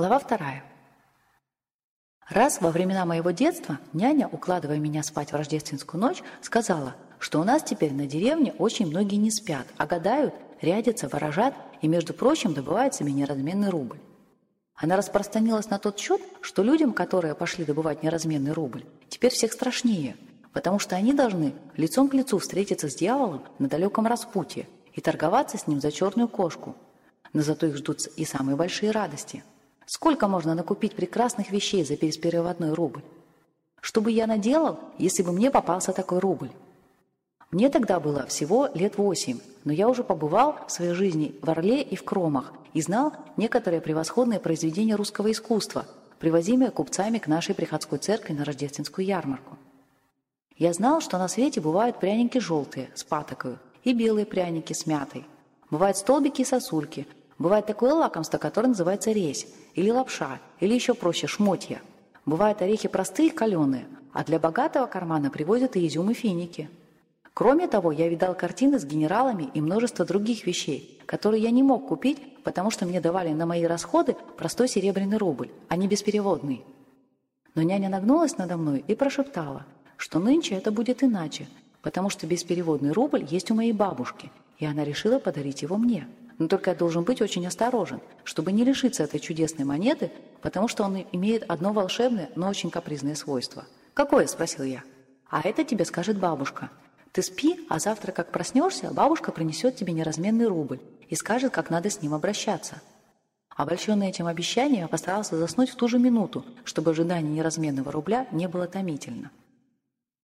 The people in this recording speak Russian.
Глава вторая. Раз во времена моего детства няня, укладывая меня спать в рождественскую ночь, сказала, что у нас теперь на деревне очень многие не спят, а гадают, рядятся, ворожат и, между прочим, добывают себе неразменный рубль. Она распространилась на тот счет, что людям, которые пошли добывать неразменный рубль, теперь всех страшнее, потому что они должны лицом к лицу встретиться с дьяволом на далеком распутье и торговаться с ним за черную кошку. Но зато их ждут и самые большие радости. Сколько можно накупить прекрасных вещей за перепереводной рубль? Что бы я наделал, если бы мне попался такой рубль? Мне тогда было всего лет восемь, но я уже побывал в своей жизни в Орле и в Кромах и знал некоторые превосходные произведения русского искусства, привозимые купцами к нашей приходской церкви на рождественскую ярмарку. Я знал, что на свете бывают пряники желтые с патокою и белые пряники с мятой. Бывают столбики и сосульки. Бывает такое лакомство, которое называется резь, или лапша, или еще проще шмотья. Бывают орехи простые каленые, а для богатого кармана привозят и изюм и финики – Кроме того, я видал картины с генералами и множество других вещей, которые я не мог купить, потому что мне давали на мои расходы простой серебряный рубль, а не беспереводный. Но няня нагнулась надо мной и прошептала, что нынче это будет иначе, потому что беспереводный рубль есть у моей бабушки, и она решила подарить его мне. Но только я должен быть очень осторожен, чтобы не лишиться этой чудесной монеты, потому что он имеет одно волшебное, но очень капризное свойство. «Какое?» – спросил я. «А это тебе скажет бабушка. Ты спи, а завтра, как проснешься, бабушка принесет тебе неразменный рубль и скажет, как надо с ним обращаться. Обольщенный этим обещанием, я постарался заснуть в ту же минуту, чтобы ожидание неразменного рубля не было томительно.